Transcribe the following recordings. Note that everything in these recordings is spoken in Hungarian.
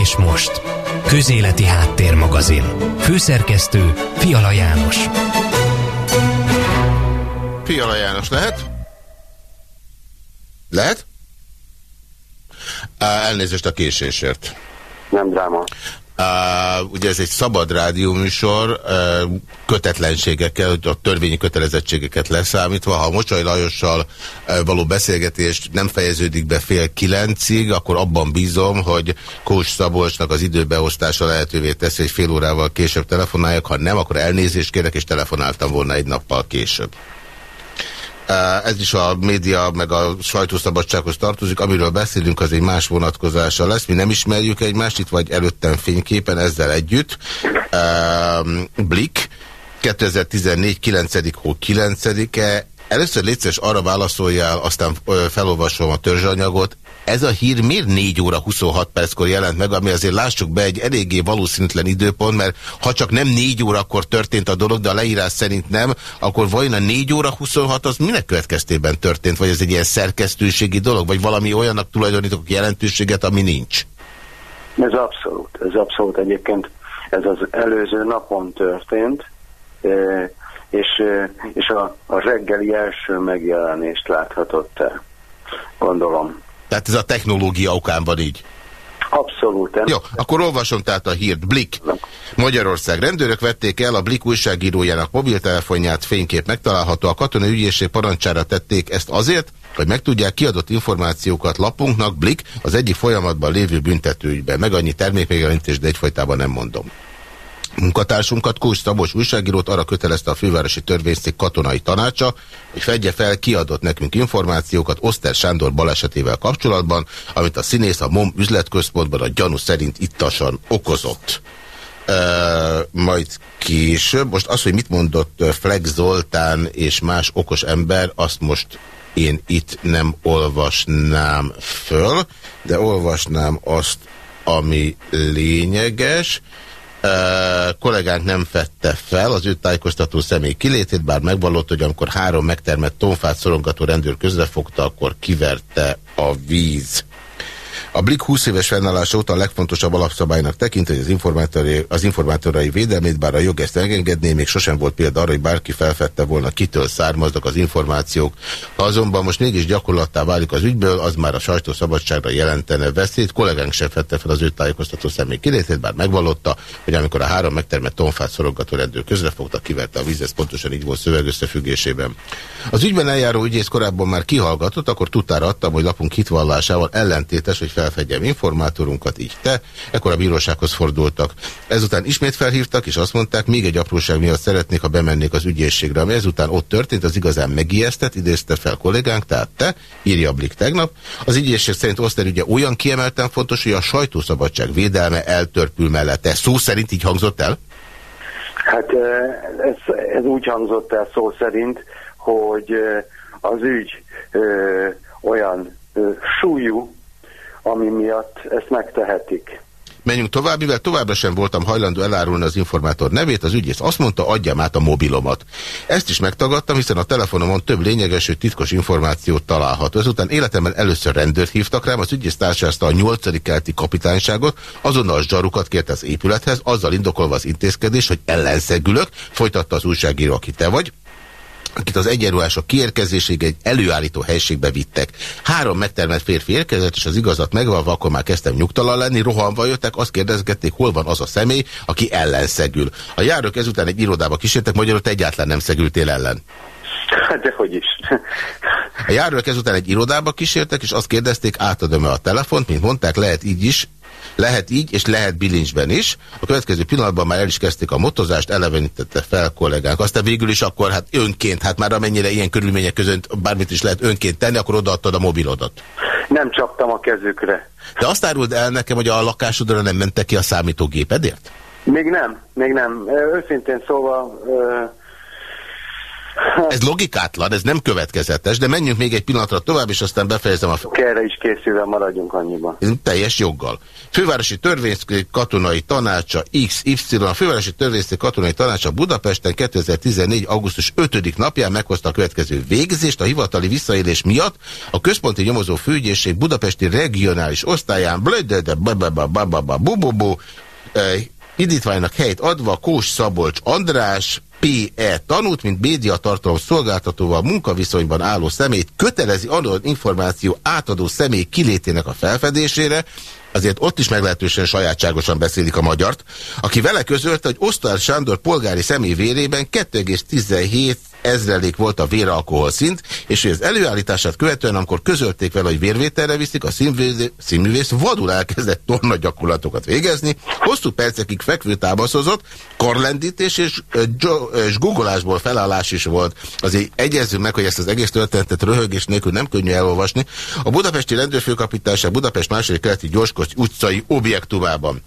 és most. Közéleti Háttérmagazin. Főszerkesztő Fiala János. Fiala János lehet? Lehet? Elnézést a késésért. Nem dráma. Uh, ugye ez egy szabad rádióműsor, uh, kötetlenségekkel, a törvényi kötelezettségeket leszámítva. Ha Mocsai Lajossal uh, való beszélgetés nem fejeződik be fél kilencig, akkor abban bízom, hogy Kós Szabolcsnak az időbeosztása lehetővé teszi, hogy fél órával később telefonáljak. Ha nem, akkor elnézést kérek, és telefonáltam volna egy nappal később. Ez is a média meg a sajtószabadsághoz tartozik. Amiről beszélünk, az egy más vonatkozása lesz. Mi nem ismerjük egymást, itt vagy előttem fényképen ezzel együtt. Blik, 2014. 9. hó 9-e. Először létszeres arra válaszoljál, aztán felolvasom a törzsanyagot. Ez a hír miért 4 óra 26 perckor jelent meg, ami azért lássuk be egy eléggé valószínűtlen időpont, mert ha csak nem 4 órakor történt a dolog, de a leírás szerint nem, akkor vajon a 4 óra 26 az minek következtében történt? Vagy ez egy ilyen szerkesztőségi dolog? Vagy valami olyannak tulajdonítok jelentőséget, ami nincs? Ez abszolút, ez abszolút egyébként. Ez az előző napon történt, és, és a, a reggeli első megjelenést láthatott el, gondolom. Tehát ez a technológia okán van így. Abszolút. Jó, akkor olvasom tehát a hírt. Blik. Magyarország rendőrök vették el a Blik újságírójának mobiltelefonját, fénykép megtalálható. A katonai ügyészség parancsára tették ezt azért, hogy megtudják kiadott információkat lapunknak, Blik, az egyik folyamatban lévő büntetőügyben. Meg annyi termékmegjelentés, de egyfajtában nem mondom. Munkatársunkat, Kós Szabos újságírót arra kötelezte a fővárosi törvényszék katonai tanácsa, hogy fedje fel kiadott nekünk információkat Oszter Sándor balesetével kapcsolatban, amit a színész a MOM üzletközpontban a gyanú szerint ittasan okozott. Uh, majd később, most az, hogy mit mondott Flex Zoltán és más okos ember, azt most én itt nem olvasnám föl, de olvasnám azt, ami lényeges kollégánk nem fette fel az ő tájékoztató személy kilétét, bár megvallott, hogy amikor három megtermett tonfát szorongató rendőr közrefogta, akkor kiverte a víz. A Blik 20 éves fennállása óta a legfontosabb alapszabálynak tekint, hogy az, informátorai, az informátorai védelmét, bár a jog ezt engedné, még sosem volt példa arra, hogy bárki felfedte volna, kitől származnak az információk. Ha azonban most mégis gyakorlattá válik az ügyből, az már a sajtószabadságra jelentene veszélyt. Kollégánk sem fette fel az ő tájékoztató személy kilétét, bár megvallotta, hogy amikor a három megtermett tonfát szorogató rendőr közrefogta, kiverte a vízet, pontosan így volt szöveg összefüggésében. Az ügyben eljáró ügyész korábban már kihallgatott, akkor tudtára adtam, hogy lapunk hitvallásával ellentétes, hogy fel felfedjem informátorunkat, így te. Ekkor a bírósághoz fordultak. Ezután ismét felhívtak, és azt mondták, még egy apróság miatt szeretnék, ha bemennék az ügyészségre. Ami ezután ott történt, az igazán megijesztett, idézte fel kollégánk, tehát te, írja Blik tegnap. Az ügyészség szerint Oszter ügye olyan kiemelten fontos, hogy a sajtószabadság védelme eltörpül mellette. Szó szerint így hangzott el? Hát ez, ez úgy hangzott el szó szerint, hogy az ügy ö, olyan ö, súlyú, ami miatt ezt megtehetik. Menjünk tovább, mivel továbbra sem voltam hajlandó elárulni az informátor nevét, az ügyész azt mondta, adjam át a mobilomat. Ezt is megtagadtam, hiszen a telefonomon több lényeges, hogy titkos információt található. Ezután életemben először rendőrt hívtak rám, az ügyész tárcsázta a 8. kelti kapitányságot, azonnal zsarukat kért az épülethez, azzal indokolva az intézkedés, hogy ellenszegülök, folytatta az újságíró, aki te vagy, akit az egyenruhások kiérkezésig egy előállító helységbe vittek. Három megtermett férfi érkezett, és az igazat megvalva, akkor már kezdtem nyugtalan lenni, rohanva jöttek, azt kérdezgették, hol van az a személy, aki ellenszegül. A járók ezután egy irodába kísértek, magyarul te egyáltalán nem szegültél ellen. Hát dehogy is. A járók ezután egy irodába kísértek, és azt kérdezték, átadom-e a telefont, mint mondták, lehet így is, lehet így, és lehet bilincsben is. A következő pillanatban már el is kezdték a motozást, elevenítette fel kollégánk. Aztán végül is akkor hát önként, hát már amennyire ilyen körülmények között bármit is lehet önként tenni, akkor odaadtad a mobilodat. Nem csaptam a kezükre. De azt áruld el nekem, hogy a lakásodra nem mentek ki a számítógépedért? Még nem, még nem. Őszintén szóval... Ez logikátlan, ez nem következetes, de menjünk még egy pillanatra tovább, és aztán befejezem a... Erre is készülve maradjunk annyiban. Teljes joggal. Fővárosi Törvényszék Katonai Tanácsa XY, a Fővárosi Törvényszék Katonai Tanácsa Budapesten 2014. augusztus 5. napján meghozta a következő végzést a hivatali visszaélés miatt a Központi Nyomozó Főügyészség Budapesti Regionális Osztályán indítványnak helyt adva Kós Szabolcs András, PE tanút, mint médiatartalom szolgáltatóval munkaviszonyban álló személyt kötelezi adott információ átadó személy kilétének a felfedésére, azért ott is meglehetősen sajátságosan beszélik a magyart, aki vele közölte, hogy Osztár Sándor polgári személy vérében 2,17 ezrelék volt a véralkohol szint, és hogy az előállítását követően, amikor közölték vele, hogy vérvételre viszik, a színművész vadul elkezdett torna gyakorlatokat végezni, hosszú percekig fekvő támaszozott, karlendítés és, és googolásból felállás is volt. Azért egyezzünk meg, hogy ezt az egész történetet röhögés nélkül nem könnyű elolvasni. A budapesti rendőrfőkapitányság Budapest második keleti gyorskos utcai objektumában.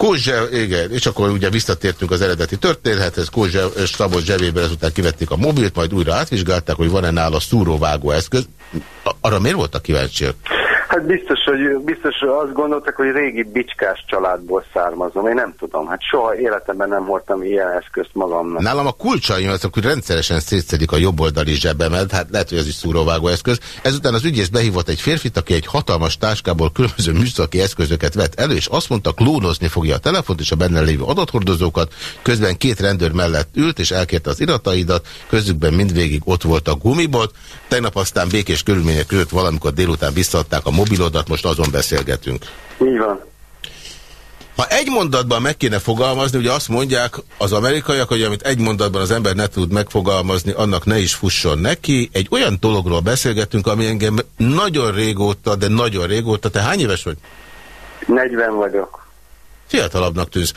Kózse, igen, és akkor ugye visszatértünk az eredeti történethez, Kózse Szabos zsebében ezután kivették a mobilt, majd újra átvizsgálták, hogy van-e nála szúróvágó eszköz. Arra miért voltak kíváncsiak? Hát biztos, hogy biztos azt gondoltak, hogy régi bicskás családból származom. Én nem tudom, hát soha életemben nem voltam ilyen eszközt magamnak. Nálam a kulcsaim azok, hogy rendszeresen szétszedik a jobboldali zsebemet, hát lehet, hogy ez is szúróvágó eszköz. Ezután az ügyész behívott egy férfit, aki egy hatalmas táskából különböző műszaki eszközöket vett elő, és azt mondta, klónozni fogja a telefont és a benne lévő adathordozókat. Közben két rendőr mellett ült, és elkérte az irataidat, közükben mindvégig ott volt a gumibot. Tegnap aztán békés körülmények között valamikor délután visszaadták a mobilodat, most azon beszélgetünk. Így van. Ha egy mondatban meg kéne fogalmazni, ugye azt mondják az amerikaiak, hogy amit egy mondatban az ember ne tud megfogalmazni, annak ne is fusson neki. Egy olyan dologról beszélgetünk, ami engem nagyon régóta, de nagyon régóta. Te hány éves vagy? 40 vagyok fiatalabbnak tűz,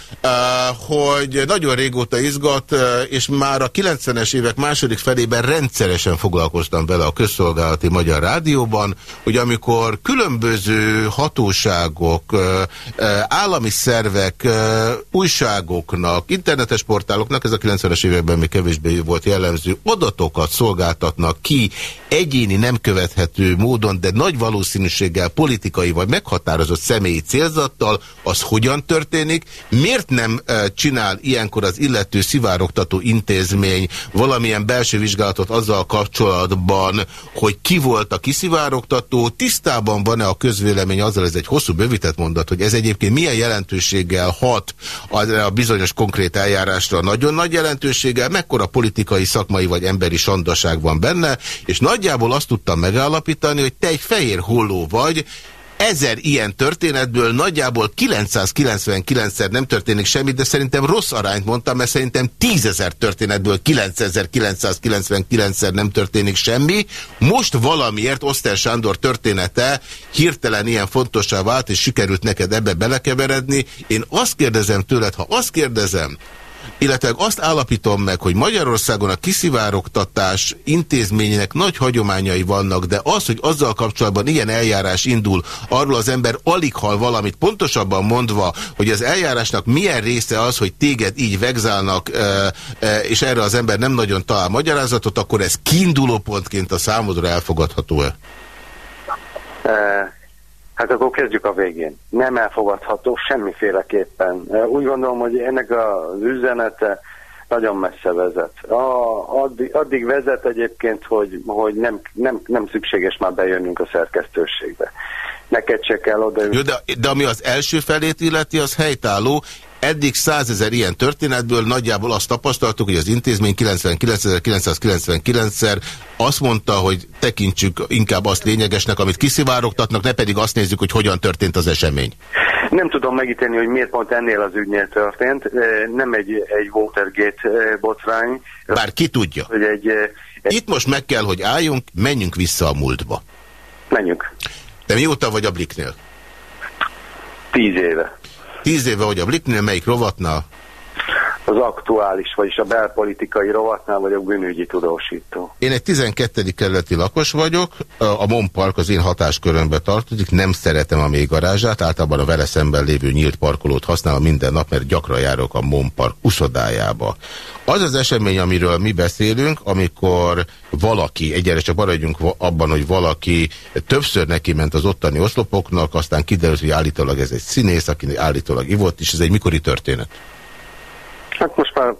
hogy nagyon régóta izgat, és már a 90-es évek második felében rendszeresen foglalkoztam vele a közszolgálati Magyar Rádióban, hogy amikor különböző hatóságok, állami szervek, újságoknak, internetes portáloknak, ez a 90-es években még kevésbé volt jellemző, adatokat szolgáltatnak ki egyéni nem követhető módon, de nagy valószínűséggel politikai vagy meghatározott személyi célzattal, az hogyan történik, történik, miért nem csinál ilyenkor az illető szivárogtató intézmény valamilyen belső vizsgálatot azzal kapcsolatban, hogy ki volt a kiszivárogtató, tisztában van-e a közvélemény azzal, ez egy hosszú bővített mondat, hogy ez egyébként milyen jelentőséggel hat a bizonyos konkrét eljárásra, nagyon nagy jelentőséggel, mekkora politikai, szakmai vagy emberi sandaság van benne, és nagyjából azt tudtam megállapítani, hogy te egy fehér holló vagy, ezer ilyen történetből nagyjából 999-szer nem történik semmi, de szerintem rossz arányt mondtam, mert szerintem tízezer történetből 9999-szer nem történik semmi. Most valamiért Oszter Sándor története hirtelen ilyen fontossá vált, és sikerült neked ebbe belekeveredni. Én azt kérdezem tőled, ha azt kérdezem, illetve azt állapítom meg, hogy Magyarországon a kiszivárogtatás intézményének nagy hagyományai vannak, de az, hogy azzal kapcsolatban ilyen eljárás indul, arról az ember alig hal valamit, pontosabban mondva, hogy az eljárásnak milyen része az, hogy téged így vegzálnak, és erre az ember nem nagyon talál magyarázatot, akkor ez kiinduló pontként a számodra elfogadható-e? Hát akkor kezdjük a végén. Nem elfogadható semmiféleképpen. Úgy gondolom, hogy ennek az üzenete nagyon messze vezet. A, addig, addig vezet egyébként, hogy, hogy nem, nem, nem szükséges már bejönnünk a szerkesztőségbe. Neked se kell oda... Jó, de, de ami az első felét illeti, az helytálló. Eddig százezer ilyen történetből nagyjából azt tapasztaltuk, hogy az intézmény 99.999-szer azt mondta, hogy tekintsük inkább azt lényegesnek, amit kiszivárogtatnak, ne pedig azt nézzük, hogy hogyan történt az esemény. Nem tudom megítélni, hogy miért pont ennél az ügynél történt. Nem egy, egy Watergate botrány. Bár ki tudja. Hogy egy, egy... Itt most meg kell, hogy álljunk, menjünk vissza a múltba. Menjünk. Te mióta vagy a Bliknél? Tíz éve. Tíz éve vagy a Bliknél, melyik rovatnál? Az aktuális, vagyis a belpolitikai rovatnál vagyok bűnügyi tudósító. Én egy 12. kerületi lakos vagyok, a Mon Park az én hatáskörömbe tartozik, nem szeretem a mély garázsát, általában a vele szemben lévő nyílt parkolót használom minden nap, mert gyakran járok a Mon Park uszodájába. Az az esemény, amiről mi beszélünk, amikor valaki, egyre csak maradjunk abban, hogy valaki többször neki ment az ottani oszlopoknak, aztán kiderült, hogy állítólag ez egy színész, aki állítólag ivott, és ez egy mikori történet? Hát most már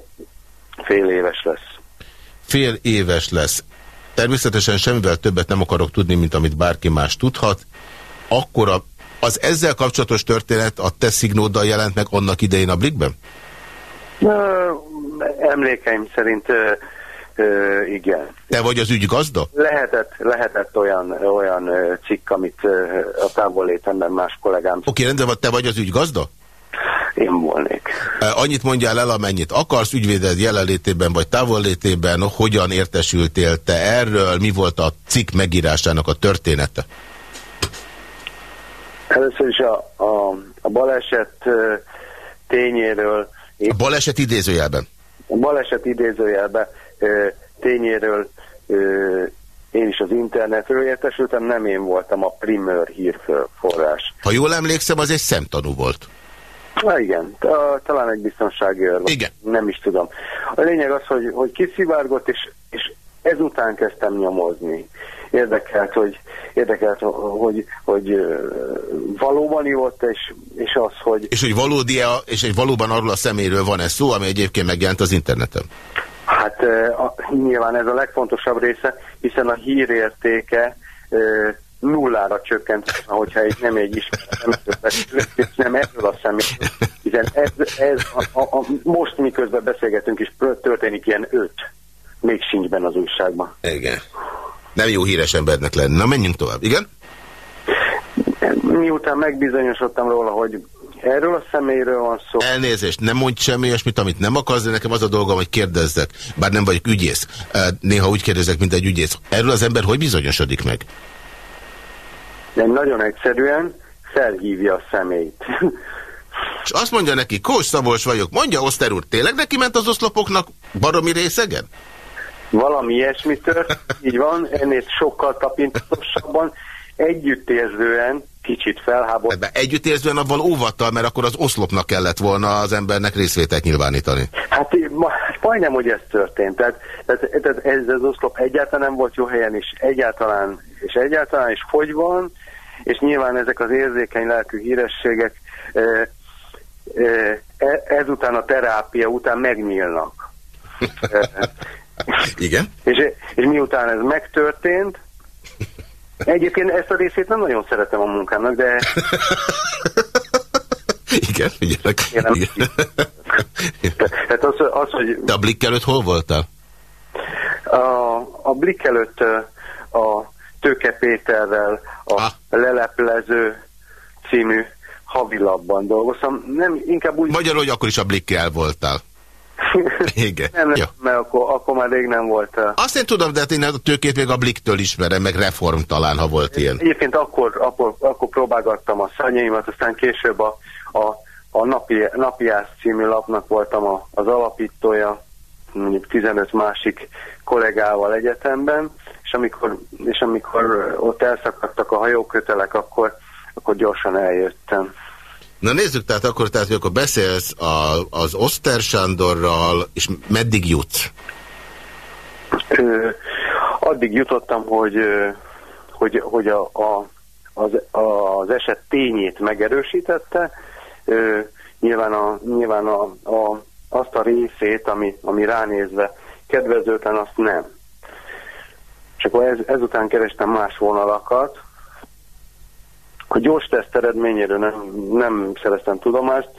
fél éves lesz. Fél éves lesz. Természetesen semmivel többet nem akarok tudni, mint amit bárki más tudhat. Akkor a, az ezzel kapcsolatos történet a te szignóddal jelent meg annak idején a Blikben? Emlékeim szerint ö, ö, igen. Te vagy az ügy gazda? Lehetett, lehetett olyan, olyan cikk, amit a távol létemben más kollégám... Oké, okay, rendben, te vagy az ügy gazda? Én volnék. Annyit mondjál el, amennyit akarsz, ügyvéded jelenlétében vagy távollétében, hogyan értesültél te erről, mi volt a cikk megírásának a története? Először is a, a, a baleset tényéről... A baleset idézőjelben? A baleset idézőjelben tényéről én is az internetről értesültem, nem én voltam a primer hírforrás. Ha jól emlékszem, az egy szemtanú volt. Na igen, talán egy biztonsági őr. Igen. Nem is tudom. A lényeg az, hogy, hogy kiszivárgott, és, és ezután kezdtem nyomozni. Érdekelt, hogy, érdekelt, hogy, hogy valóban ivott, és, és az, hogy... És hogy valódi -e, és egy valóban arról a szeméről van ez szó, ami egyébként megjelent az interneten? Hát a, nyilván ez a legfontosabb része, hiszen a hírértéke nullára csökkent, hogyha egy nem egy ismert nem erről a személy. Hiszen ez, ez a, a, a, most miközben beszélgetünk is történik ilyen öt. Még sincs benne az újságban. Igen. Nem jó híres embernek lenni. Na menjünk tovább. Igen? Miután megbizonyosodtam róla, hogy Erről a személyről van szó. Elnézést, nem mondj semmi olyasmit, amit nem akarsz, de nekem az a dolgom, hogy kérdezzek. Bár nem vagyok ügyész. Néha úgy kérdezek, mint egy ügyész. Erről az ember hogy bizonyosodik meg? De nagyon egyszerűen felhívja a szemét. És azt mondja neki, Kós Szabolcs vagyok, mondja Oszter úr, tényleg neki ment az oszlopoknak baromi részegen? Valami ilyesmi tört, így van, ennél sokkal tapintatosabban, együttérzően, kicsit felháborítva. De együttérzően abban óvattal, mert akkor az oszlopnak kellett volna az embernek részvételt nyilvánítani. Hát ma, majdnem, hogy ez történt. Tehát, tehát, tehát ez az oszlop egyáltalán nem volt jó helyen, és egyáltalán, és egyáltalán is hogy van, és nyilván ezek az érzékeny lelkű hírességek e, ezután a terápia után megnyílnak. Igen. És, és miután ez megtörtént, egyébként ezt a részét nem nagyon szeretem a munkámnak, de... Igen, figyelek. Igen. Tehát az, az, hogy... De a Blik előtt hol voltál? A, a Blik előtt a Tőke Péterrel a ah. Leleplező című havilapban dolgoztam. Nem, inkább úgy... Magyarul, hogy akkor is a Blikkel voltál. Igen. nem, nem, mert akkor, akkor már rég nem volt. Azt én tudom, de hát én a tőkét még a Bliktől ismerem, meg Reform talán, ha volt ilyen. Egyébként akkor, akkor, akkor próbálgattam a szanyaimat, aztán később a, a, a napi, Napiász című lapnak voltam a, az alapítója, mondjuk 15 másik kollégával egyetemben, amikor, és amikor ott elszakadtak a hajókötelek, akkor, akkor gyorsan eljöttem. Na nézzük, tehát akkor, tehát, hogy akkor beszélsz a, az Oszter Sándorral, és meddig jutsz? Ö, addig jutottam, hogy, hogy, hogy a, a, az, az eset tényét megerősítette, ö, nyilván, a, nyilván a, a, azt a részét, ami, ami ránézve kedvezőtlen, azt nem. És ez, ezután kerestem más vonalakat. A gyors teszt eredményéről nem, nem szereztem tudomást,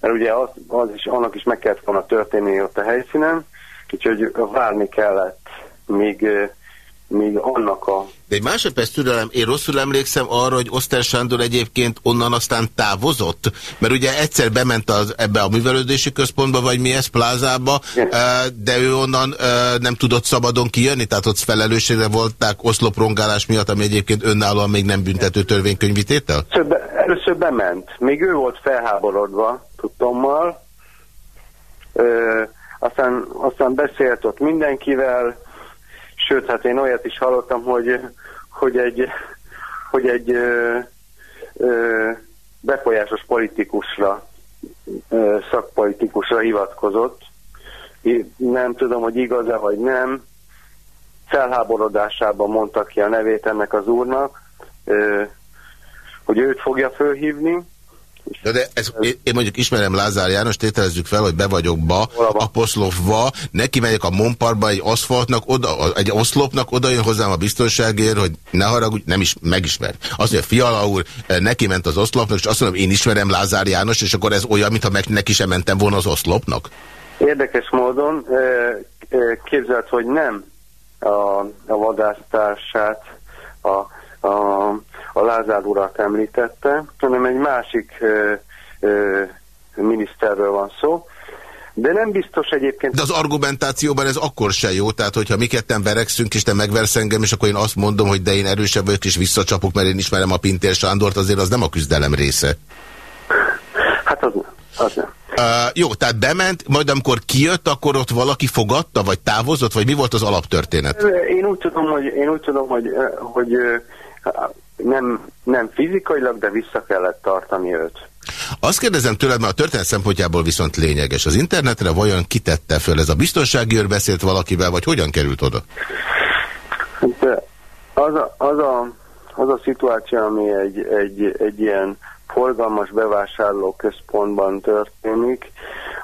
mert ugye az, az is, annak is meg kellett volna történni ott a helyszínen, úgyhogy várni kellett, míg míg annak a... De egy másodperc türelem, én rosszul emlékszem arra, hogy Oszter Sándor egyébként onnan aztán távozott, mert ugye egyszer bement az, ebbe a művelődési központba, vagy mi ez, plázába, de ő onnan nem tudott szabadon kijönni, tehát ott felelősségre volták oszloprongálás miatt, ami egyébként önállóan még nem büntető törvénykönyvítétel? Először, először bement, még ő volt felháborodva, tudtommal, Ö, aztán, aztán beszélt ott mindenkivel, sőt, hát én olyat is hallottam, hogy, hogy egy, hogy egy ö, ö, befolyásos politikusra, ö, szakpolitikusra hivatkozott. Nem tudom, hogy igaz-e vagy nem. Felháborodásában mondta ki a nevét ennek az úrnak, ö, hogy őt fogja fölhívni, de, de ez, én mondjuk ismerem Lázár János, tételezzük fel, hogy be vagyok ba, aposzlofva, neki megyek a Monparba egy aszfaltnak, oda, egy oszlopnak, oda jön hozzám a biztonságért, hogy ne haragudj, nem is megismer. Azt mondja, Fiala úr, eh, neki ment az oszlopnak, és azt mondom, én ismerem Lázár János, és akkor ez olyan, mintha meg neki sem mentem volna az oszlopnak? Érdekes módon eh, eh, képzelt, hogy nem a, a vadásztársát, a a, a Lázár urat említette, hanem egy másik ö, ö, miniszterről van szó. De nem biztos egyébként... De az argumentációban ez akkor se jó, tehát hogyha mi ketten verekszünk, és te megversz engem, és akkor én azt mondom, hogy de én erősebb vagyok, és visszacsapok, mert én ismerem a Pintér Sándort, azért az nem a küzdelem része. Hát az nem. Az nem. Uh, jó, tehát bement, majd amikor kijött, akkor ott valaki fogadta, vagy távozott, vagy mi volt az alaptörténet? Én úgy tudom, hogy, én úgy tudom, hogy, hogy, hogy nem, nem fizikailag, de vissza kellett tartani őt. Azt kérdezem tőled, mert a történet szempontjából viszont lényeges. Az internetre vajon kitette föl? Ez a biztonsági őr beszélt valakivel, vagy hogyan került oda? De az a, az a, az a szituáció, ami egy, egy, egy ilyen forgalmas bevásárló központban történik,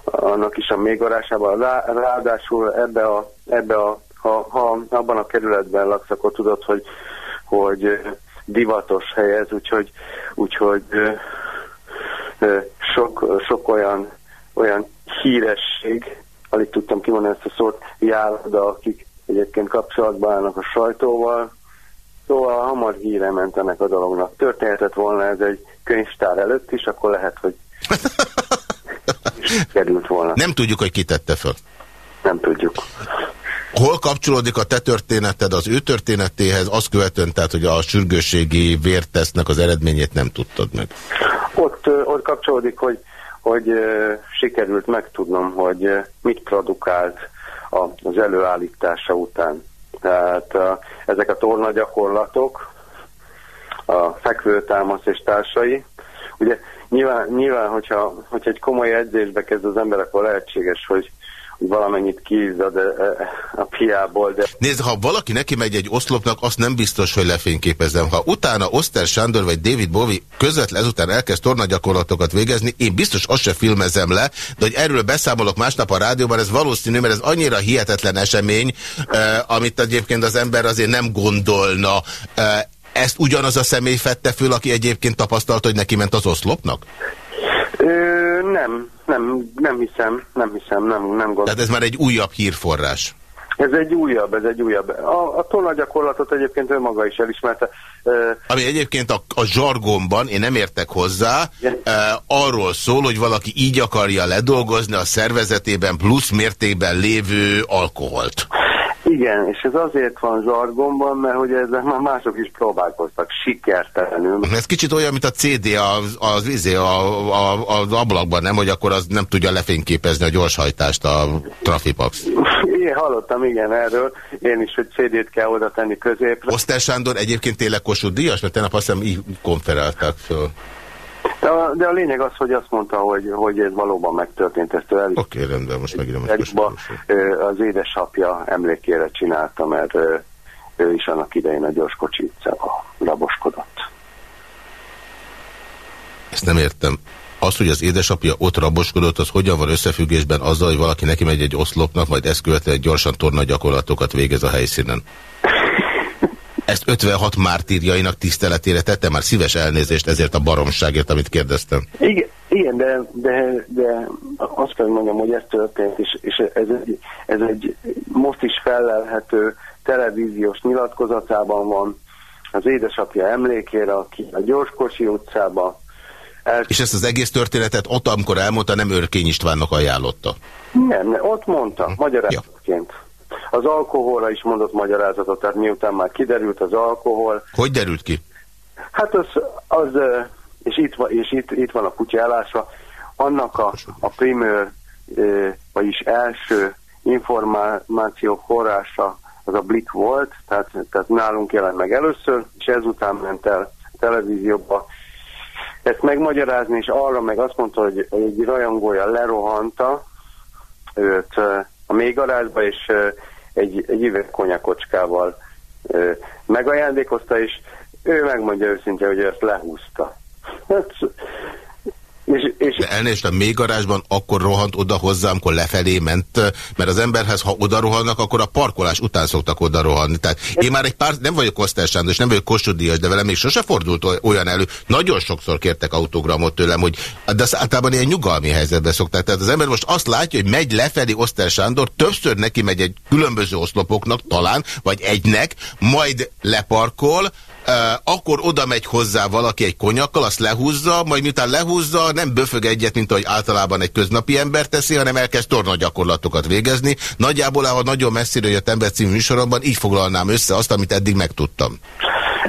annak is a mégorásában, ráadásul ebbe a, ebbe a ha, ha abban a kerületben laksz, akkor tudod, hogy hogy divatos hely ez, úgyhogy, úgyhogy sok, sok olyan, olyan híresség, alig tudtam kimondani ezt a szót, járda, akik egyébként kapcsolatban állnak a sajtóval, Szóval hamar híre ment ennek a dolognak. Történhetett volna ez egy könyvtár előtt is, akkor lehet, hogy került volna. Nem tudjuk, hogy kitette föl. Nem tudjuk. Hol kapcsolódik a te történeted az ő történetéhez, azt követően, tehát, hogy a sürgősségi vértesznek az eredményét nem tudtad meg? Ott, ott kapcsolódik, hogy, hogy sikerült megtudnom, hogy mit produkált az előállítása után. Tehát ezek a torna gyakorlatok, a fekvőtámasz és társai, ugye nyilván, nyilván hogyha, hogyha egy komoly edzésbe kezd az ember, akkor lehetséges, hogy valamennyit kiizzad e, a piából. De... Nézd, ha valaki neki megy egy oszlopnak, azt nem biztos, hogy lefényképezem. Ha utána Oszter Sándor vagy David Bowie közvetlen ezután elkezd tornagyakorlatokat végezni, én biztos azt se filmezem le, de hogy erről beszámolok másnap a rádióban, ez valószínű, mert ez annyira hihetetlen esemény, eh, amit egyébként az ember azért nem gondolna. Eh, ezt ugyanaz a személy fette föl, aki egyébként tapasztalta, hogy neki ment az oszlopnak? Ö, nem, nem, nem hiszem, nem hiszem, nem, nem gondolom. Tehát ez már egy újabb hírforrás. Ez egy újabb, ez egy újabb. A, a tolnagyakorlatot egyébként ő maga is elismerte. Ami egyébként a, a zsargonban, én nem értek hozzá, uh, arról szól, hogy valaki így akarja ledolgozni a szervezetében plusz mértékben lévő alkoholt. Igen, és ez azért van zsargonban, mert hogy ezzel már mások is próbálkoztak sikertelenül. Ez kicsit olyan, mint a CD az, az, izé, a, a, az ablakban, nem? Hogy akkor az nem tudja lefényképezni a gyorshajtást a Trafipax. Igen, hallottam igen erről. Én is, hogy CD-t kell oda tenni középre. Oszter Sándor egyébként tényleg Kossuth Díjas, mert tegnap azt hiszem így konferálták föl. De a, de a lényeg az, hogy azt mondta, hogy, hogy ez valóban megtörtént. Ezt el Oké, okay, rendben, most megírom. Az édesapja emlékére csinálta, mert ő is annak idején a gyorskocsi utcában raboskodott. Ezt nem értem. Az, hogy az édesapja ott raboskodott, az hogyan van összefüggésben azzal, hogy valaki neki megy egy oszlopnak, majd ezt követően gyorsan torna gyakorlatokat végez a helyszínen? Ezt 56 mártírjainak tiszteletére tette már szíves elnézést ezért a baromságért, amit kérdeztem. Igen, igen de, de, de azt kell mondjam, hogy ez történt, és, és ez, egy, ez egy most is felelhető televíziós nyilatkozatában van az édesapja emlékére, aki a Gyorskocsi utcába el... És ezt az egész történetet ott, amikor elmondta, nem Örkény Istvánnak ajánlotta? Nem, ott mondta, hm. magyarázatként. Ja. Az alkoholra is mondott magyarázatot, tehát miután már kiderült az alkohol. Hogy derült ki? Hát az, az és, itt, és itt, itt van a kutya állása, annak a, a primőr vagyis első információ forrása az a Blik volt, tehát, tehát nálunk jelent meg először, és ezután ment el a televízióba ezt megmagyarázni, és arra meg azt mondta, hogy egy rajongója lerohanta őt a mélygarázsba, és egy, egy üveg konyakocskával megajándékozta, és ő megmondja őszintén, hogy ezt lehúzta. Hát, és, és... De elnézést, a mélygarázsban akkor rohant oda hozzá, amikor lefelé ment, mert az emberhez, ha oda rohannak, akkor a parkolás után szoktak oda rohanni. Tehát én már egy pár, nem vagyok Koszter és nem vagyok Kossuth de velem még sose fordult olyan elő. Nagyon sokszor kértek autogramot tőlem, hogy de az általában ilyen nyugalmi helyzetben szokták. Tehát az ember most azt látja, hogy megy lefelé Oszter többször neki megy egy különböző oszlopoknak talán, vagy egynek, majd leparkol, akkor oda megy hozzá valaki egy konyakkal, azt lehúzza, majd miután lehúzza, nem böfög egyet, mint ahogy általában egy köznapi ember teszi, hanem elkezd tornagyakorlatokat végezni. Nagyjából, ha nagyon messzire jött ember című műsoromban, így foglalnám össze azt, amit eddig megtudtam.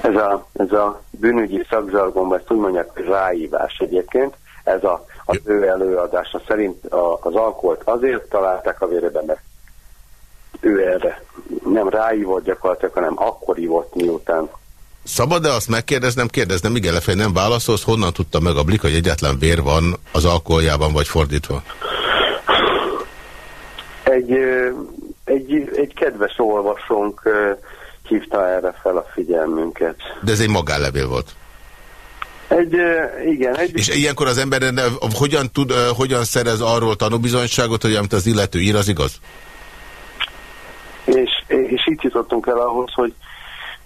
Ez a, ez a bűnügyi szakzargonban, ezt úgy mondják, ráívás egyébként. Ez a, az ő előadása szerint a, az alkoholt azért találták a vérében, mert ő erre nem ráívott gyakorlatilag, hanem akkor ívott, miután Szabad-e azt megkérdeznem? Kérdeznem, igen, lefej nem válaszolsz. Honnan tudta meg a blik, hogy egyetlen vér van az alkoholjában, vagy fordítva? Egy, egy, egy kedves olvasónk hívta erre fel a figyelmünket. De ez egy magánlevél volt? Egy, igen. Egy... És ilyenkor az ember hogyan, tud, hogyan szerez arról tanúbizonyságot, hogy amit az illető ír, az igaz? És, és itt jutottunk el ahhoz, hogy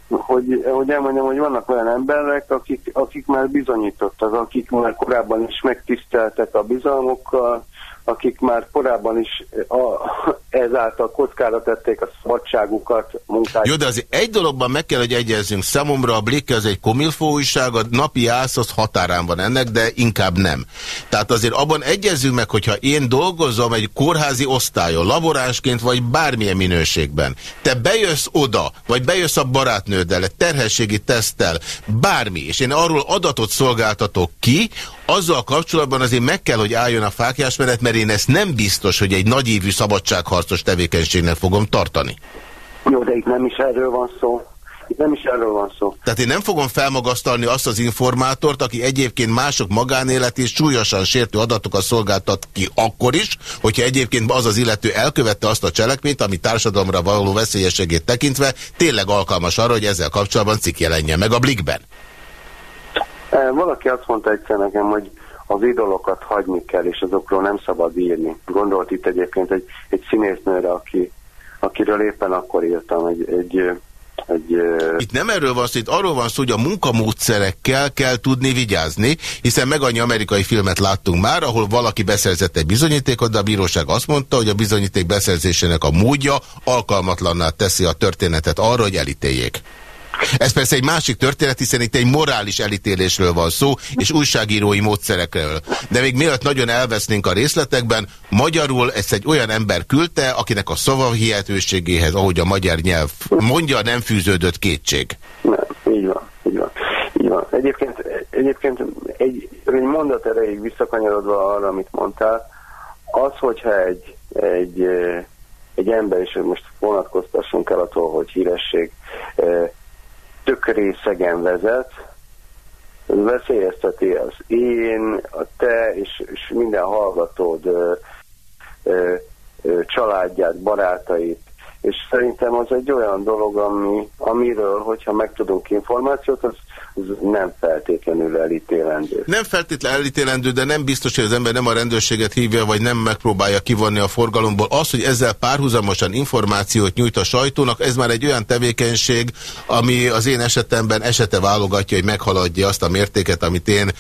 hogy, hogy elmondjam, hogy vannak olyan emberek, akik, akik már bizonyítottak, akik már korábban is megtiszteltek a bizalmukkal, akik már korábban is a, ezáltal kockára tették a szabadságukat, munkájukat. Jó, de azért egy dologban meg kell, hogy egyezzünk. Számomra a Blik az egy komilfó újság, a napi ász az határán van ennek, de inkább nem. Tehát azért abban egyezzünk meg, hogyha én dolgozom egy kórházi osztályon, laboránsként vagy bármilyen minőségben, te bejössz oda, vagy bejössz a barátnőddel, terhességi tesztel, bármi, és én arról adatot szolgáltatok ki, azzal kapcsolatban azért meg kell, hogy álljon a fákjásmenet, mert én ezt nem biztos, hogy egy nagyívű szabadságharcos tevékenységnek fogom tartani. Jó, de itt nem is erről van szó. Itt nem is erről van szó. Tehát én nem fogom felmagasztalni azt az informátort, aki egyébként mások magánéletét súlyosan sértő adatokat szolgáltat ki akkor is, hogyha egyébként az az illető elkövette azt a cselekményt, ami társadalomra való veszélyességét tekintve tényleg alkalmas arra, hogy ezzel kapcsolatban cikk jelenjen meg a blikben. E, valaki azt mondta egyszer nekem, hogy az idolokat hagyni kell, és azokról nem szabad írni. Gondolt itt egyébként egy, egy színésznőre, aki, akiről éppen akkor írtam, egy, egy egy, itt nem erről van szó, itt arról van szó, hogy a munkamódszerekkel kell tudni vigyázni, hiszen meg annyi amerikai filmet láttunk már, ahol valaki beszerzett egy bizonyítékot, de a bíróság azt mondta, hogy a bizonyíték beszerzésének a módja alkalmatlanná teszi a történetet arra, hogy elítéljék. Ez persze egy másik történet, hiszen itt egy morális elítélésről van szó, és újságírói módszerekről. De még mielőtt nagyon elvesznénk a részletekben, magyarul ezt egy olyan ember küldte, akinek a szavahihetőségéhez, ahogy a magyar nyelv mondja, nem fűződött kétség. Nem, így van, így van. Így van. Egyébként, egyébként egy, egy mondat erejéig visszakanyarodva arra, amit mondtál, az, hogyha egy, egy, egy ember, és most vonatkoztassunk el attól, hogy híresség, tök részegen vezet, veszélyezteti az én, a te és, és minden hallgatód ö, ö, ö, családját, barátait, és szerintem az egy olyan dolog, ami, amiről, hogyha megtudunk információt, az nem feltétlenül elítélendő. Nem feltétlenül elítélendő, de nem biztos, hogy az ember nem a rendőrséget hívja, vagy nem megpróbálja kivonni a forgalomból. Az, hogy ezzel párhuzamosan információt nyújt a sajtónak, ez már egy olyan tevékenység, ami az én esetemben esete válogatja, hogy meghaladja azt a mértéket, amit én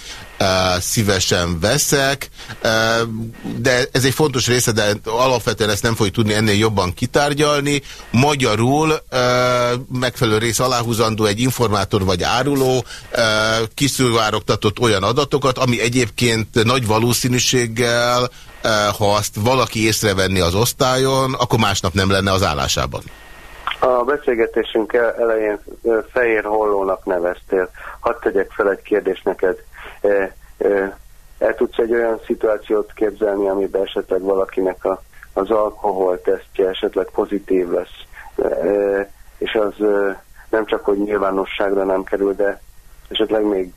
szívesen veszek, de ez egy fontos része, de alapvetően ezt nem fogjuk tudni ennél jobban kitárgyalni. Magyarul megfelelő rész aláhúzandó egy informátor vagy áruló, kiszivárogtatott olyan adatokat, ami egyébként nagy valószínűséggel, ha azt valaki észrevenni az osztályon, akkor másnap nem lenne az állásában. A beszélgetésünk elején fehér hollónak neveztél. Hadd tegyek fel egy kérdést neked. El tudsz egy olyan szituációt képzelni, amiben esetleg valakinek a, az alkohol tesztje esetleg pozitív lesz, és az nem csak, hogy nyilvánosságra nem kerül, de esetleg még,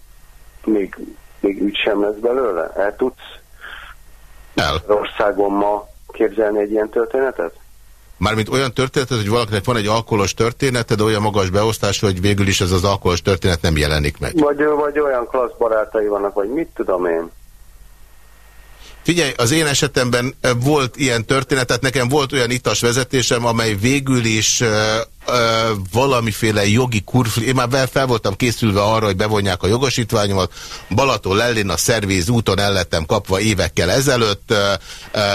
még, még ügy sem lesz belőle? El tudsz El. országon ma képzelni egy ilyen történetet? Mármint olyan történetet, hogy valakinek van egy alkoholos története, de olyan magas beosztás, hogy végül is ez az alkoholos történet nem jelenik meg. Vagy, vagy olyan klassz barátai vannak, vagy mit tudom én. Figyelj, az én esetemben volt ilyen történet, tehát nekem volt olyan itas vezetésem, amely végül is valamiféle jogi kurfli. Én már fel voltam készülve arra, hogy bevonják a jogosítványomat. Balaton lellén a szervíz úton ellettem kapva évekkel ezelőtt,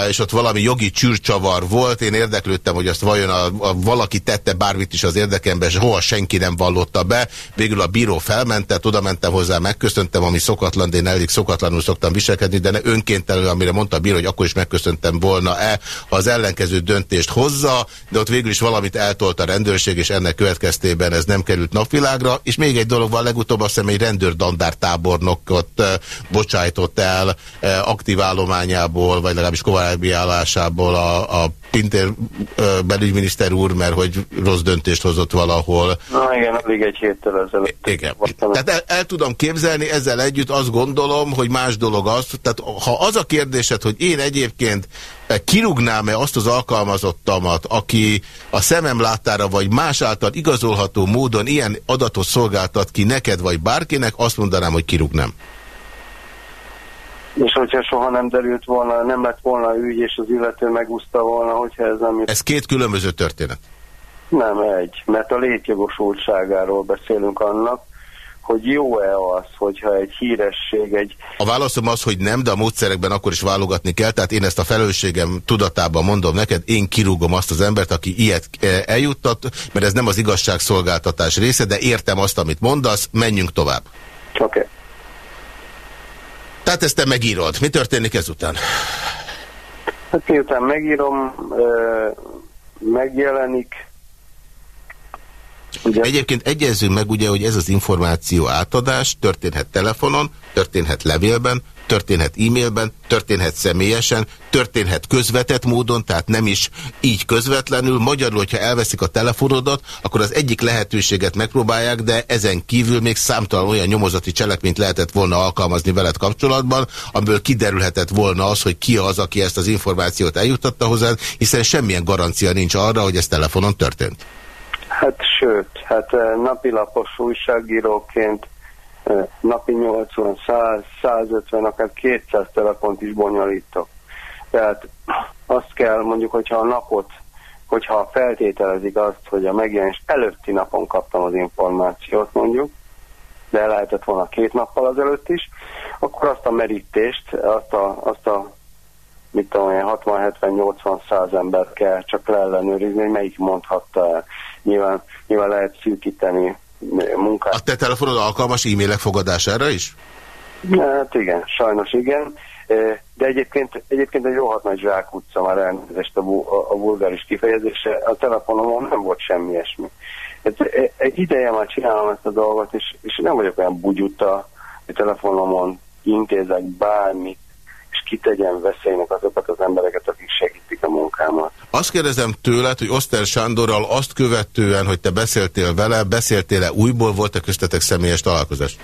és ott valami jogi csűrcsavar volt. Én érdeklődtem, hogy azt vajon a, a valaki tette bármit is az érdekemben, és hova senki nem vallotta be. Végül a bíró felmentett, oda mentem hozzá, megköszöntem, ami szokatlan, de én elég szokatlanul szoktam viselkedni, de ne önkéntelenül, amire mondta a bíró, hogy akkor is megköszöntem volna-e, ha az ellenkező döntést hozza, de ott végül is valamit eltolt a rendőrség, rendőrség, és ennek következtében ez nem került napvilágra. És még egy dolog van, legutóbb azt hiszem egy rendőrdandár tábornokot bocsájtott el aktív állományából, vagy legalábbis kovábbi állásából a, a Pintér belügyminiszter úr, mert hogy rossz döntést hozott valahol. Na igen, alig egy héttel ezelőtt. Igen. Tehát el, el tudom képzelni, ezzel együtt azt gondolom, hogy más dolog az, tehát ha az a kérdésed, hogy én egyébként kirúgnám-e azt az alkalmazottamat, aki a szemem láttára vagy más által igazolható módon ilyen adatot szolgáltat ki neked vagy bárkinek, azt mondanám, hogy kirúgnám. És hogyha soha nem derült volna, nem lett volna ügy, és az illető megúszta volna, hogyha ez nem... Ez két különböző történet. Nem egy, mert a létjogosultságáról beszélünk annak, hogy jó-e az, hogyha egy híresség, egy... A válaszom az, hogy nem, de a módszerekben akkor is válogatni kell, tehát én ezt a felelősségem tudatában mondom neked, én kirúgom azt az embert, aki ilyet e, eljuttat, mert ez nem az igazságszolgáltatás része, de értem azt, amit mondasz, menjünk tovább. Oké. Okay. Tehát ezt te megírod. Mi történik ezután? Hát miután megírom, megjelenik, Ugye? Egyébként egyezzünk meg ugye, hogy ez az információ átadás történhet telefonon, történhet levélben, történhet e-mailben, történhet személyesen, történhet közvetett módon, tehát nem is így közvetlenül. Magyarul, hogyha elveszik a telefonodat, akkor az egyik lehetőséget megpróbálják, de ezen kívül még számtalan olyan nyomozati cselekményt lehetett volna alkalmazni veled kapcsolatban, amiből kiderülhetett volna az, hogy ki az, aki ezt az információt eljuttatta hozzád, hiszen semmilyen garancia nincs arra, hogy ez telefonon történt. Hát sőt, hát eh, napilapos újságíróként eh, napi 80, 100, 150, akár 200 telefont is bonyolítok. Tehát azt kell mondjuk, hogyha a napot, hogyha feltételezik azt, hogy a megjelenés előtti napon kaptam az információt mondjuk, de lehetett volna két nappal azelőtt is, akkor azt a merítést, azt a, azt a mit tudom 60-70-80-100 ember kell csak leellenőrizni, hogy melyik mondhatta el nyilván, nyilván lehet szűkíteni munkát. A te telefonod alkalmas e-mailek fogadására is? Hát igen, sajnos igen. De egyébként, egyébként egy rohadt nagy utca már elnézést a, a, a vulgáris kifejezése. A telefonomon nem volt semmi ilyesmi. Hát, egy ideje már csinálom ezt a dolgot, és, és nem vagyok olyan bugyuta, hogy telefonomon intézek bármit, és kitegyen veszélynek azokat az embereket, akik segítik a munkámat. Azt kérdezem tőled, hogy Oszter Sándorral azt követően, hogy te beszéltél vele, beszéltél-e újból, volt-e köztetek személyes találkozás?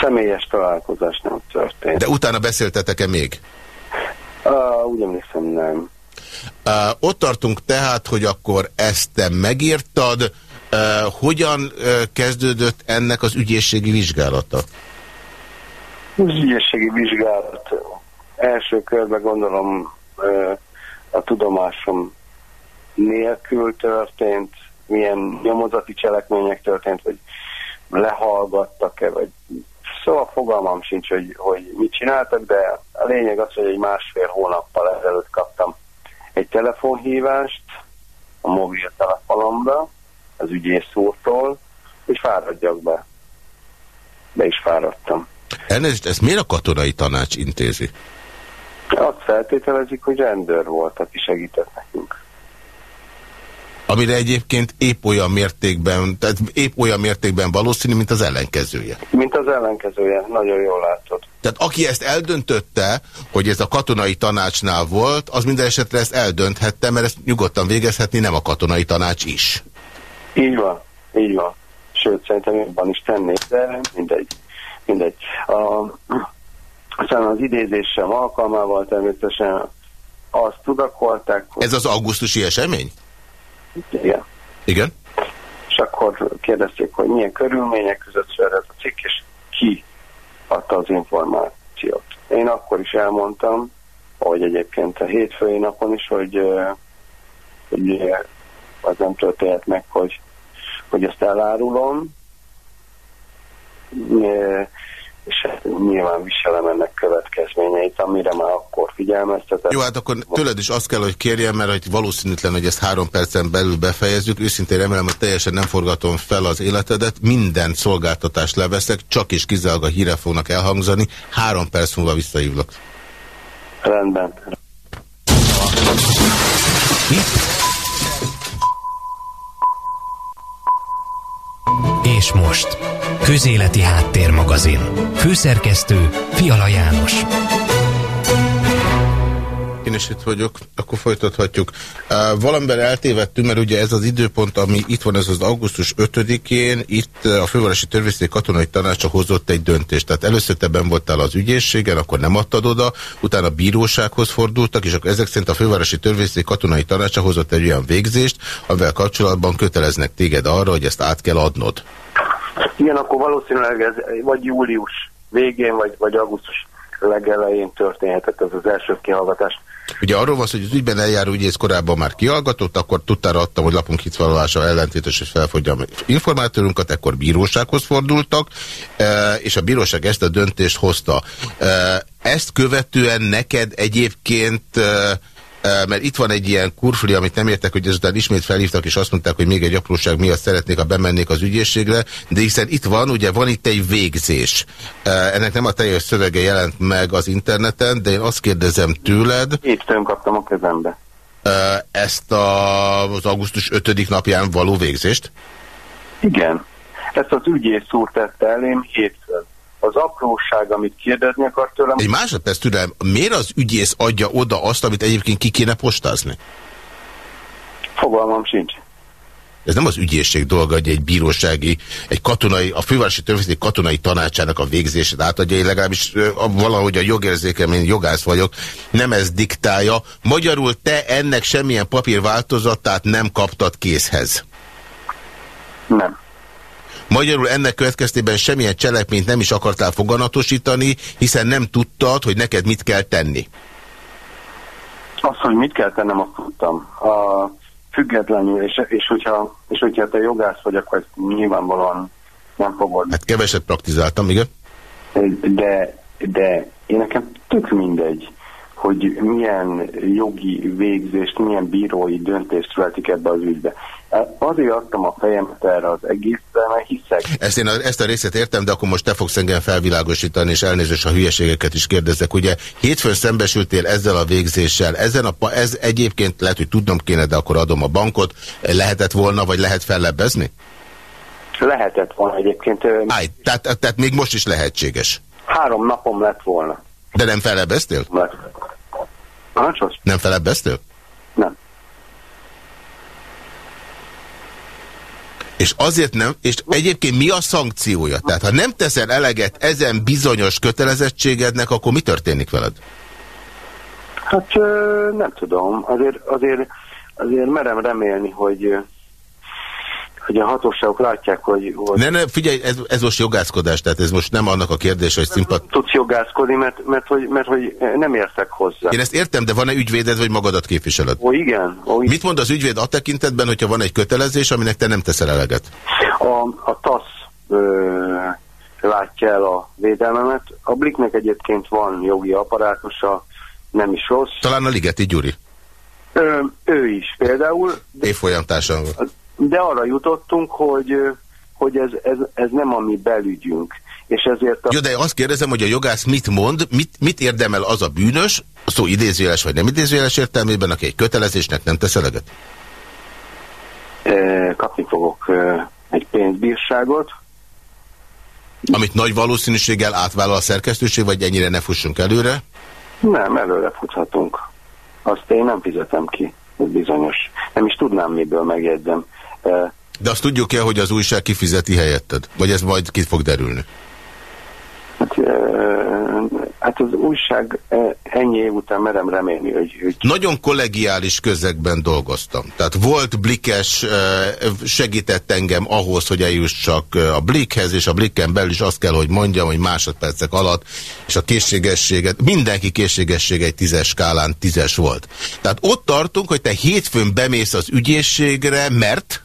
Személyes találkozás nem történt. De utána beszéltetek-e még? Uh, úgy emlékszem, nem. Uh, ott tartunk tehát, hogy akkor ezt te megírtad. Uh, hogyan uh, kezdődött ennek az ügyészségi vizsgálata? Az ügyészségi vizsgálat első körben gondolom a tudomásom nélkül történt, milyen nyomozati cselekmények történt, vagy lehallgattak-e, vagy szóval fogalmam sincs, hogy, hogy mit csináltak, de a lényeg az, hogy egy másfél hónappal ezelőtt kaptam egy telefonhívást a mobiltelefonomra, az ügyész úrtól, és fáradjak be. Be is fáradtam. Elnézést, ezt miért a katonai tanács intézi? Azt feltételezik, hogy rendőr volt, aki segített nekünk. Amire egyébként épp olyan mértékben, tehát épp olyan mértékben valószínű, mint az ellenkezője. Mint az ellenkezője, nagyon jól látod. Tehát aki ezt eldöntötte, hogy ez a katonai tanácsnál volt, az minden esetre ezt eldönthette, mert ezt nyugodtan végezhetni nem a katonai tanács is. Így van, így van. Sőt, szerintem jobban is tennék, de mindegy. mindegy. A, aztán az idézés sem alkalmával természetesen azt tudakolták. Hogy... Ez az augusztusi esemény? Igen. Igen? És akkor kérdezték, hogy milyen körülmények között született a cikk, és ki adta az információt. Én akkor is elmondtam, hogy egyébként a hétfői napon is, hogy, hogy az nem történt meg, hogy, hogy ezt elárulom, és hát nyilván viselem ennek következményeit, amire már akkor figyelmeztetett. Jó, hát akkor tőled is azt kell, hogy kérjem, mert hogy valószínűtlen, hogy ezt három percen belül befejezzük. Őszintén remélem, hogy teljesen nem forgatom fel az életedet. Minden szolgáltatást leveszek, csak is kizárólag a híre fognak elhangzani. Három perc múlva visszahívlak. Rendben. És most, Közéleti Háttérmagazin. Főszerkesztő Fiala János. Én is itt vagyok, akkor folytathatjuk. Uh, valamiben eltévedtünk, mert ugye ez az időpont, ami itt van, ez az augusztus 5-én, itt a Fővárosi Törvényszék Katonai Tanácsa hozott egy döntést. Tehát először te ben voltál az ügyészségen, akkor nem adtad oda, utána a bírósághoz fordultak, és akkor ezek szerint a Fővárosi Törvényszék Katonai Tanácsa hozott egy olyan végzést, amivel kapcsolatban köteleznek téged arra, hogy ezt át kell adnod. Igen, akkor valószínűleg ez vagy július végén, vagy, vagy augusztus legelején történhetett ez az első kihallgatás. Ugye arról van hogy az ügyben eljáró ügyész korábban már kihallgatott, akkor tudtára adtam, hogy lapunk hitvallása ellentétes, és felfogyja a informátorunkat, ekkor bírósághoz fordultak, e, és a bíróság ezt a döntést hozta. E, ezt követően neked egyébként e, mert itt van egy ilyen kurfli, amit nem értek, hogy ezután ismét felhívtak, és azt mondták, hogy még egy apróság miatt szeretnék, ha bemennék az ügyészségre, de hiszen itt van, ugye van itt egy végzés. Ennek nem a teljes szövege jelent meg az interneten, de én azt kérdezem tőled. Hétfőn kaptam a kezembe. Ezt a, az augusztus 5. napján való végzést? Igen. Ezt az ügyész úr tette elém hétfőn az apróság, amit kérdezni akar tőlem. Egy másodperc türelem, miért az ügyész adja oda azt, amit egyébként ki kéne postázni? Fogalmam sincs. Ez nem az ügyészség dolga, hogy egy bírósági, egy katonai, a fővárosi törvényszék katonai tanácsának a végzését átadja, én legalábbis valahogy a jogérzékem, én jogász vagyok, nem ez diktálja. Magyarul te ennek semmilyen papírváltozatát nem kaptad készhez? Nem. Magyarul ennek következtében semmilyen cselekményt nem is akartál foganatosítani, hiszen nem tudtad, hogy neked mit kell tenni. Azt, hogy mit kell tennem, azt tudtam. A függetlenül, és, és, hogyha, és hogyha te jogász vagy, akkor ezt nyilvánvalóan nem fogod. Hát keveset praktizáltam, igen. De, de én nekem tök mindegy, hogy milyen jogi végzést, milyen bírói döntést születik ebbe az ügybe. Azért adtam a fejemet erre az egészre, mert hiszek. Ezt, én a, ezt a részét értem, de akkor most te fogsz engem felvilágosítani, és elnézést a hülyeségeket is kérdezek. Ugye hétfőn szembesültél ezzel a végzéssel, ezen a, ez egyébként lehet, hogy tudnom kéne, de akkor adom a bankot. Lehetett volna, vagy lehet fellebbezni? Lehetett volna egyébként. Állj, tehát, tehát még most is lehetséges. Három napom lett volna. De nem fellebbeztél? Nem fellebbeztél? Nem. És azért nem, és egyébként mi a szankciója? Tehát ha nem teszel eleget ezen bizonyos kötelezettségednek, akkor mi történik veled? Hát nem tudom, azért, azért, azért merem remélni, hogy hogy a hatóságok látják, hogy... hogy ne, ne, figyelj, ez, ez most jogászkodás, tehát ez most nem annak a kérdés, hogy szimpat... Tudsz jogászkodni, mert, mert, hogy, mert hogy nem értek hozzá. Én ezt értem, de van-e ügyvéded, vagy magadat képviseled? Ó, igen. Ó, igen. Mit mond az ügyvéd a tekintetben, hogyha van egy kötelezés, aminek te nem teszel eleget? A, a TASZ ö, látja el a védelmemet. A Bliknek egyébként van jogi apparátusa, nem is rossz. Talán a Ligeti Gyuri. Ö, ő is például. Évfolyamtársam volt de arra jutottunk, hogy, hogy ez, ez, ez nem a mi belügyünk. És ezért a... Jó, de azt kérdezem, hogy a jogász mit mond, mit, mit érdemel az a bűnös, szó idézőjeles vagy nem idézőjeles értelmében, aki egy kötelezésnek nem tesz eleget? kapni fogok egy pénzbírságot. Amit nagy valószínűséggel átvállal a szerkesztőség, vagy ennyire ne fussunk előre? Nem, előre futhatunk. Azt én nem fizetem ki, ez bizonyos. Nem is tudnám, miből megjegyzem. De azt tudjuk-e, hogy az újság kifizeti helyetted? Vagy ez majd ki fog derülni? Hát, hát az újság ennyi év után merem remélni, hogy, hogy... Nagyon kollegiális közegben dolgoztam. Tehát volt Blikes, segített engem ahhoz, hogy eljussak a Blikhez, és a Blikken belül is azt kell, hogy mondjam, hogy másodpercek alatt, és a készségességet, mindenki készségessége egy tízes skálán tízes volt. Tehát ott tartunk, hogy te hétfőn bemész az ügyészségre, mert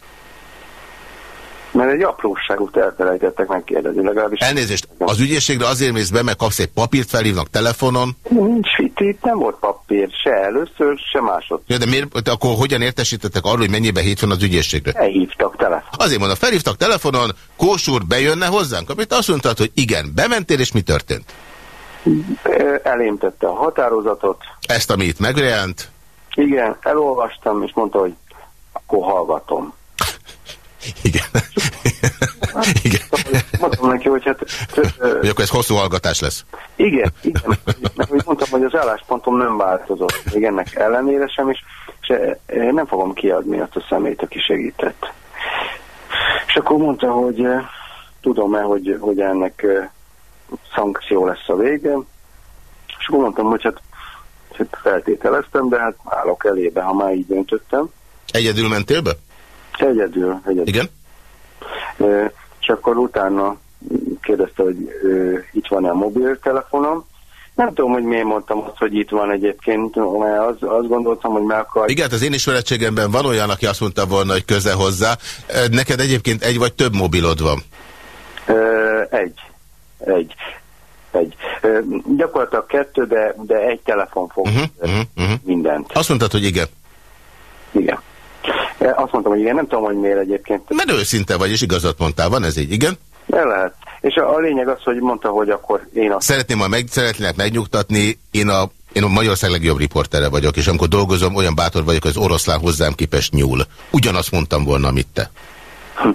mert egy apróságot elfelejtettek megkérdezni, legalábbis... Elnézést, az ügyészségre azért mész be, mert kapsz egy papírt, felhívnak telefonon? Nincs itt, itt nem volt papír, se először, se másod. Ja, de miért, de akkor hogyan értesítettek arról, hogy mennyibe hétfőn az ügyészségre? Elhívtak telefonon. Azért mondom, felhívtak telefonon, Kósúr bejönne hozzánk, amit azt mondtad, hogy igen, bementél, és mi történt? Elémtette a határozatot. Ezt, ami itt megjelent? Igen, elolvastam, és mondta, hogy akkor hallgatom. Igen. igen. Mondtam neki, hogy hát... Hogy akkor ez hosszú hallgatás lesz. Igen, igen. Mert úgy mondtam, hogy az álláspontom nem változott. Még ennek ellenére sem, és, és nem fogom kiadni azt a szemét, aki segített. És akkor mondta, hogy tudom-e, hogy, hogy ennek szankció lesz a vége. És akkor mondtam, hogy hát, hát feltételeztem, de hát állok elébe, ha már így döntöttem. Egyedül mentél be? Egyedül. egyedül. Igen? E, és akkor utána kérdezte, hogy e, itt van-e a mobiltelefonom. Nem tudom, hogy miért mondtam azt, hogy itt van egyébként, mert az, azt gondoltam, hogy meg akar... Igen, hát az én ismeretségemben van olyan, aki azt mondta volna, hogy köze hozzá. Neked egyébként egy vagy több mobilod van? E, egy. Egy. Egy. E, gyakorlatilag kettő, de, de egy telefon fog uh -huh, uh -huh. mindent. Azt mondtad, hogy igen. Igen. Azt mondtam, hogy igen, nem tudom, hogy miért egyébként. Mert őszinte vagy, és igazat mondtál, van ez így, igen? De lehet. És a, a lényeg az, hogy mondta, hogy akkor én a... Szeretném majd meg, szeretnének megnyugtatni, én a, én a Magyarország legjobb riportere vagyok, és amikor dolgozom, olyan bátor vagyok, hogy az oroszlán hozzám képes nyúl. Ugyanazt mondtam volna, amit te. Hm.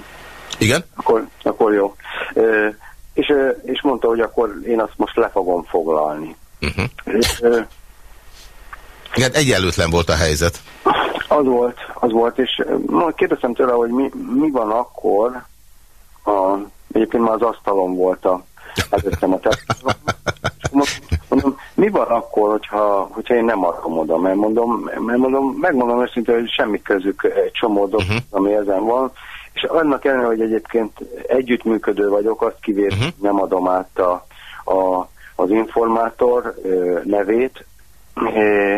Igen? Akkor, akkor jó. E, és, és mondta, hogy akkor én azt most le fogom foglalni. Uh -huh. és, e, igen, egyenlőtlen volt a helyzet. Az volt, az volt, és kérdeztem tőle, hogy mi, mi van akkor, a, egyébként már az asztalon volt a, előttem a telefonon, mondom, mi van akkor, hogyha, hogyha én nem adom oda, mert mondom, mert mondom megmondom őszintén, hogy semmi közük egy csomó dolog, uh mhm. -huh. ami ezen van, és annak ellenére, hogy egyébként együttműködő vagyok, azt kivéve uh mhm. -huh. nem adom át a, a, az informátor nevét,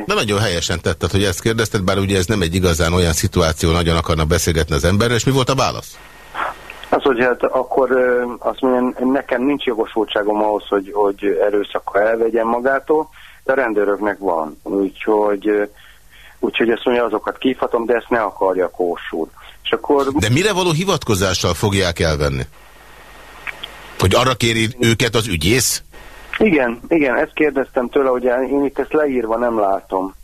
de nagyon helyesen tetted, hogy ezt kérdezted, bár ugye ez nem egy igazán olyan szituáció, nagyon akarna beszélgetni az emberrel, és mi volt a válasz? Az, hogy hát akkor azt mondja, nekem nincs jogosultságom ahhoz, hogy, hogy erőszakkal elvegyen magától, de a rendőröknek van. Úgyhogy, úgyhogy ezt mondja, azokat kívhatom, de ezt ne akarja kósúr. És akkor... De mire való hivatkozással fogják elvenni? Hogy arra kéri őket az ügyész? Igen, igen, ezt kérdeztem tőle, hogy én itt ezt leírva nem látom.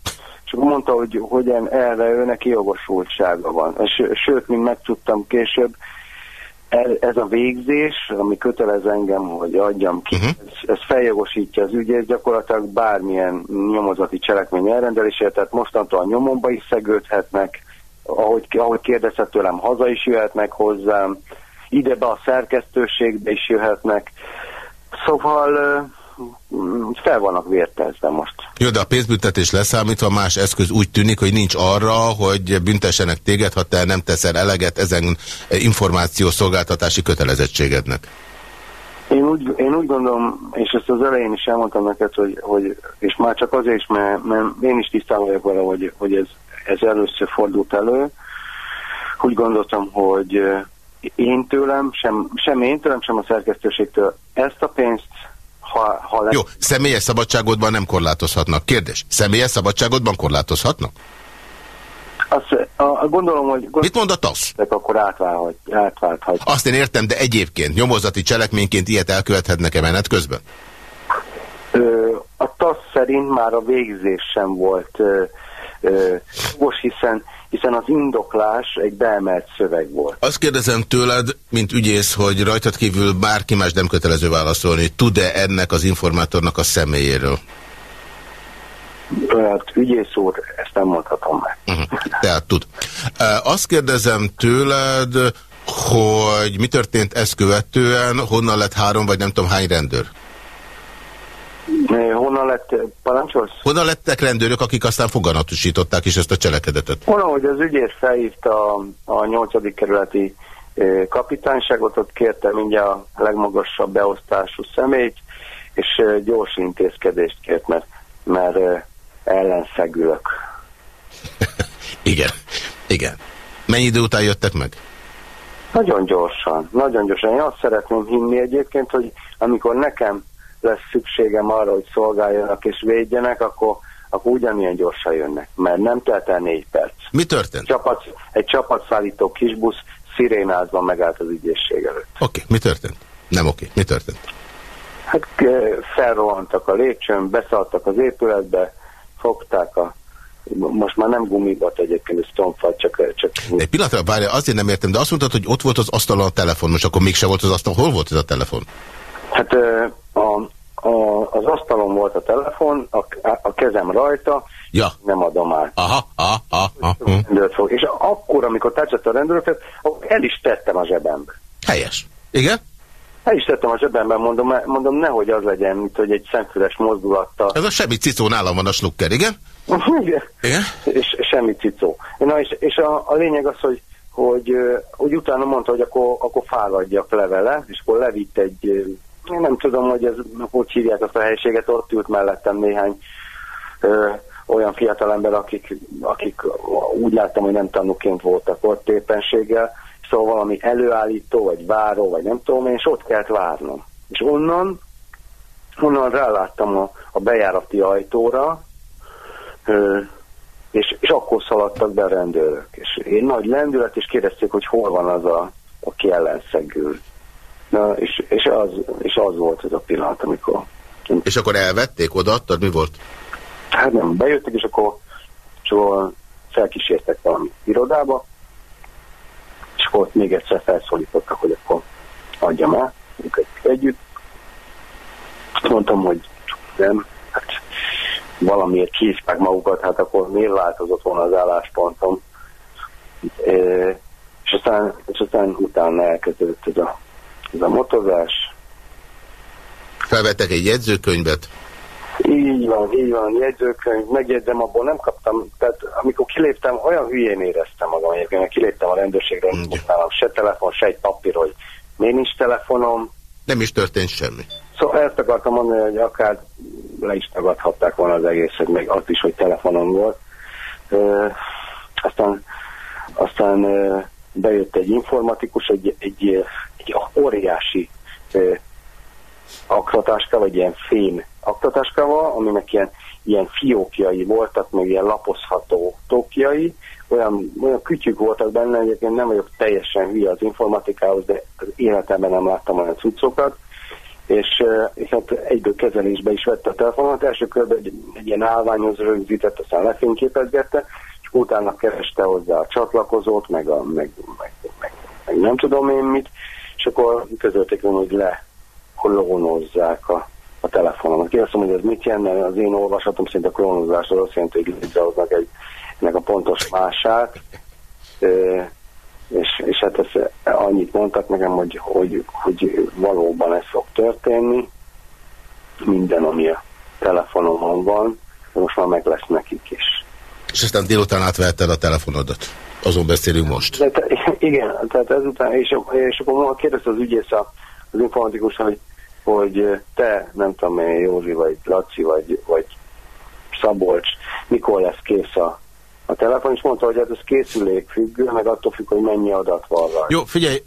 És akkor mondta, hogy, hogy erre ő neki jogosultsága van. És, sőt, mint megtudtam később, ez a végzés, ami kötelez engem, hogy adjam ki, uh mhm. -huh. ez, ez feljogosítja az ügyét gyakorlatilag bármilyen nyomozati cselekmény elrendelésére, tehát mostantól a nyomomba is szegődhetnek, ahogy, ahogy kérdezett tőlem, haza is jöhetnek hozzám, ide be a szerkesztőségbe is jöhetnek. Szóval fel vannak vértezve most. Jó, de a pénzbüntetés leszámítva más eszköz úgy tűnik, hogy nincs arra, hogy büntessenek téged, ha te nem teszel eleget ezen információszolgáltatási kötelezettségednek. Én úgy, én úgy gondolom, és ezt az elején is elmondtam neked, hogy, hogy és már csak azért is, mert, mert én is tisztában vagyok vele, hogy, hogy ez, ez először fordult elő. Úgy gondoltam, hogy én tőlem, sem, sem én tőlem, sem a szerkesztőségtől ezt a pénzt ha, ha lesz... Jó, személyes szabadságodban nem korlátozhatnak. Kérdés, személyes szabadságodban korlátozhatnak? Azt, a, a, gondolom, hogy... Gondolom, Mit mond a TASZ? Akkor átválhat, átválthat. Azt én értem, de egyébként nyomozati cselekményként ilyet elkövethetnek-e menet közben? Ö, a TASZ szerint már a végzés sem volt ö, ö, most hiszen, hiszen az indoklás egy beemelt szöveg volt. Azt kérdezem tőled, mint ügyész, hogy rajtad kívül bárki más nem kötelező válaszolni. Tud-e ennek az informátornak a személyéről? Hát ügyész úr, ezt nem mondhatom meg. Uh mhm. -huh. Tehát tud. Azt kérdezem tőled, hogy mi történt ezt követően, honnan lett három, vagy nem tudom hány rendőr? Honnan lett, parancsolsz? Honnan lettek rendőrök, akik aztán foganatosították is ezt a cselekedetet? Honnan, hogy az ügyész felhívta a, a 8. kerületi kapitányságot, ott kérte mindjárt a legmagasabb beosztású személyt, és gyors intézkedést kért, mert, mert ellenszegülök. igen, igen. Mennyi idő után jöttek meg? Nagyon gyorsan, nagyon gyorsan. Én azt szeretném hinni egyébként, hogy amikor nekem lesz szükségem arra, hogy szolgáljanak és védjenek, akkor, akkor ugyanilyen gyorsan jönnek, mert nem telt el négy perc. Mi történt? Csapat, egy csapatszállító kisbusz szirénázva megállt az ügyészség előtt. Oké, okay. mi történt? Nem oké, okay. mi történt? Hát felrohantak a lépcsőn, beszálltak az épületbe, fogták a most már nem gumibat egyébként, ez tompfat, csak, csak... Egy pillanatra várja, azért nem értem, de azt mondtad, hogy ott volt az asztalon a telefon, most akkor mégse volt az asztalon. Hol volt ez a telefon? Hát a, a, az asztalon volt a telefon, a, a kezem rajta, ja. nem adom át. Aha, aha, aha. Fog. És akkor, amikor tetszett a rendőröket, akkor el is tettem a zsebembe. Helyes. Igen? El is tettem a zsebemben, mondom, mondom nehogy az legyen, mint hogy egy szemfüles mozdulattal. Ez a semmi cicó nálam van a slukker, igen? igen. igen? És semmi cicó. Na és, és a, a lényeg az, hogy, hogy, hogy utána mondta, hogy akkor, akkor fáradjak levele, és akkor levitt egy, én nem tudom, hogy ez, hogy hívják azt a helyiséget, ott ült mellettem néhány ö, olyan fiatalember, akik, akik úgy láttam, hogy nem tanúként voltak ott éppenséggel, szóval valami előállító, vagy váró, vagy nem tudom, és ott kellett várnom. És onnan, onnan ráláttam a, a bejárati ajtóra, ö, és, és akkor szaladtak be a rendőrök. És én nagy lendület, és kérdezték, hogy hol van az, a, aki ellenszegül. Na, és, és, az, és az volt ez a pillanat, amikor... És akkor elvették, odaadtad, mi volt? Hát nem, bejöttek, és akkor, és akkor felkísértek valami irodába, és akkor ott még egyszer felszólítottak, hogy akkor adjam el, együtt. Mondtam, hogy nem, hát valamiért kízták magukat, hát akkor miért változott volna az álláspontom. E, és aztán, és aztán utána elkezdődött ez a, ez a motozás. Felvettek egy jegyzőkönyvet? Így van, így van, jegyzőkönyv, megjegyzem, abból nem kaptam, tehát amikor kiléptem, olyan hülyén éreztem magam egyébként, mert kiléptem a rendőrségre, nem kaptam se telefon, se egy papír, hogy miért nincs telefonom. Nem is történt semmi. Szóval ezt akartam mondani, hogy akár le is tagadhatták volna az egészet, meg azt is, hogy telefonom volt. Ö, aztán aztán ö, bejött egy informatikus, egy, egy, egy óriási ö, aktatáska, vagy ilyen fém aktatáskával, aminek ilyen, ilyen fiókjai voltak, meg ilyen lapozható tokjai, olyan, olyan kütyük voltak benne, egyébként nem vagyok teljesen hülye az informatikához, de az életemben nem láttam olyan cuccokat, és, és hát egyből kezelésbe is vette a telefonot, első körben egy, egy ilyen állványhoz rögzített, aztán lefényképezgette, utána kereste hozzá a csatlakozót, meg, a, meg, meg, meg, meg nem tudom én mit, és akkor közölték hogy le klónozzák a, a telefonomat. Kérdeztem, hogy ez mit jelent, az én olvasatom szerint a klónozás az azt jelenti, hogy létrehoznak egy, ennek a pontos mását, és, és hát ezt annyit mondtak nekem, hogy, hogy, hogy valóban ez fog történni, minden, ami a telefonomon van, most már meg lesz nekik is. És aztán délután átvehetted a telefonodat. Azon beszélünk most. De te, igen, tehát ezután, és, és akkor kérdezte az ügyész az informatikus, hogy, hogy te, nem tudom én, Józsi, vagy Laci, vagy, vagy Szabolcs, mikor lesz kész a a telefon, és mondta, hogy hát ez készülék függő, meg attól függ, hogy mennyi adat van rajta. Jó, figyelj,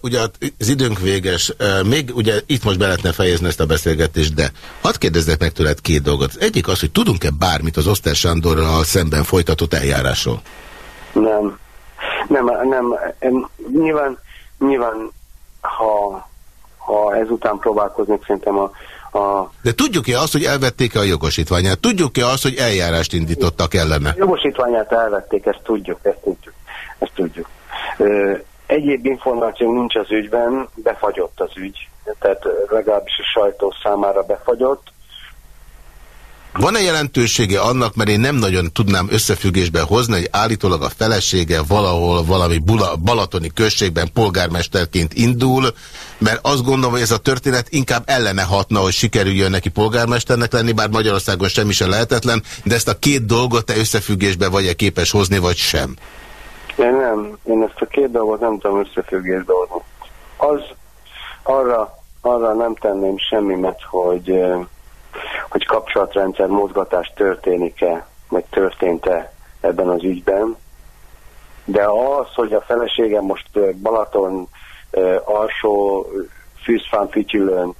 ugye az időnk véges, még ugye itt most be lehetne fejezni ezt a beszélgetést, de hadd kérdezzek meg tőled két dolgot. egyik az, hogy tudunk-e bármit az Oszter Sándorral szemben folytatott eljárásról? Nem. Nem, nem. Nyilván, nyilván ha, ha ezután próbálkoznék, szerintem a, a... De tudjuk-e azt, hogy elvették-e a jogosítványát? Tudjuk-e azt, hogy eljárást indítottak ellene? A jogosítványát elvették, ezt tudjuk, ezt tudjuk. Ezt tudjuk. Egyéb információ nincs az ügyben, befagyott az ügy, tehát legalábbis a sajtó számára befagyott. Van-e jelentősége annak, mert én nem nagyon tudnám összefüggésben hozni, hogy állítólag a felesége valahol valami Bula, balatoni községben polgármesterként indul, mert azt gondolom, hogy ez a történet inkább ellene hatna, hogy sikerüljön neki polgármesternek lenni, bár Magyarországon semmi sem lehetetlen, de ezt a két dolgot te összefüggésbe vagy-e képes hozni, vagy sem? Én nem. Én ezt a két dolgot nem tudom összefüggésbe hozni. Az arra, arra nem tenném semmimet, hogy hogy kapcsolatrendszer mozgatás történik-e, vagy történt-e ebben az ügyben. De az, hogy a feleségem most Balaton alsó fűzfán fütyülön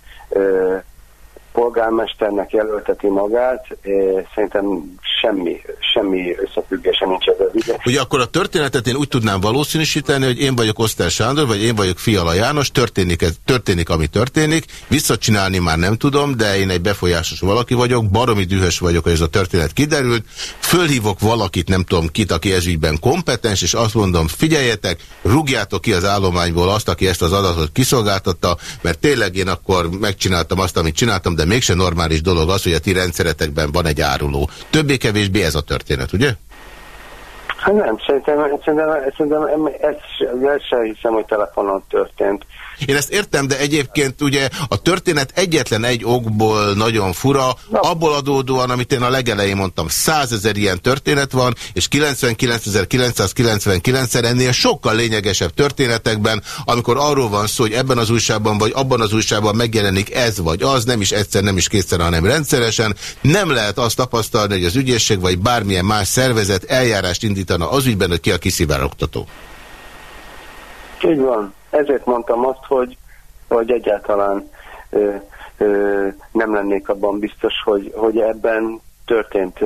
polgármesternek jelölteti magát, szerintem semmi, semmi összefüggése nincs ez az. Ugye akkor a történetet én úgy tudnám valószínűsíteni, hogy én vagyok Oszter Sándor, vagy én vagyok Fiala János, történik, ez, történik, ami történik, visszacsinálni már nem tudom, de én egy befolyásos valaki vagyok, baromi dühös vagyok, hogy ez a történet kiderült, fölhívok valakit, nem tudom kit, aki ez ügyben kompetens, és azt mondom, figyeljetek, rúgjátok ki az állományból azt, aki ezt az adatot kiszolgáltatta, mert tényleg én akkor megcsináltam azt, amit csináltam, de mégse normális dolog az, hogy a ti rendszeretekben van egy áruló. Többé-kevésbé ez a történet, ugye? Hát nem, szerintem, szerintem, szerintem ez, ez sem hiszem, hogy telefonon történt. Én ezt értem, de egyébként ugye a történet egyetlen egy okból nagyon fura, no. abból adódóan, amit én a legelején mondtam, százezer ilyen történet van, és 99.999-szer ennél sokkal lényegesebb történetekben, amikor arról van szó, hogy ebben az újságban vagy abban az újságban megjelenik ez vagy az, nem is egyszer, nem is kétszer, hanem rendszeresen, nem lehet azt tapasztalni, hogy az ügyészség vagy bármilyen más szervezet eljárást indítana az ügyben, hogy ki a kiszivárogtató. Így van ezért mondtam azt, hogy, hogy egyáltalán ö, ö, nem lennék abban biztos, hogy, hogy ebben történt,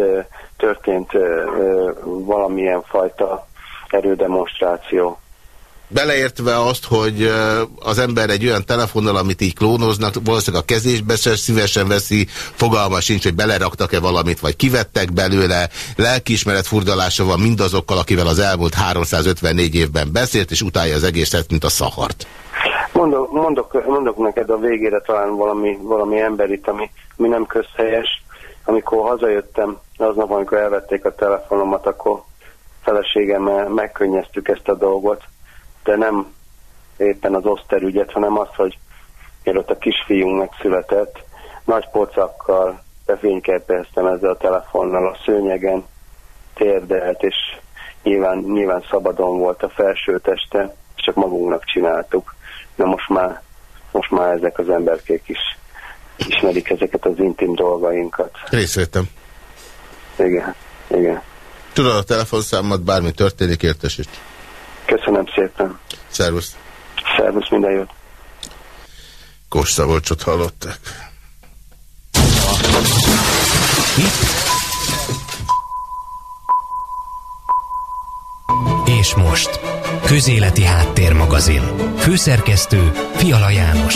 történt ö, valamilyen fajta erődemonstráció. Beleértve azt, hogy az ember egy olyan telefonnal, amit így klónoznak, valószínűleg a kezésbe se szívesen veszi, fogalma sincs, hogy beleraktak-e valamit, vagy kivettek belőle, lelkiismeret furdalása van mindazokkal, akivel az elmúlt 354 évben beszélt, és utálja az egészet, mint a szahart. Mondok, mondok, mondok neked a végére talán valami, valami emberit, ami, ami nem közhelyes. Amikor hazajöttem, aznap, amikor elvették a telefonomat, akkor feleségemmel megkönnyeztük ezt a dolgot de nem éppen az oszterügyet, hanem az, hogy mielőtt a kisfiunk megszületett, nagy pocakkal befényképeztem ezzel a telefonnal a szőnyegen, térdelt, és nyilván, nyilván szabadon volt a felső teste, csak magunknak csináltuk. De most már, most már ezek az emberkék is ismerik ezeket az intim dolgainkat. Részvétem. Igen, igen. Tudod a telefonszámot, bármi történik, értesít. Köszönöm szépen. Szervusz. Szervusz, minden jót. Kós Szabolcsot hallották. És most, Közéleti Háttérmagazin. Főszerkesztő Fiala János.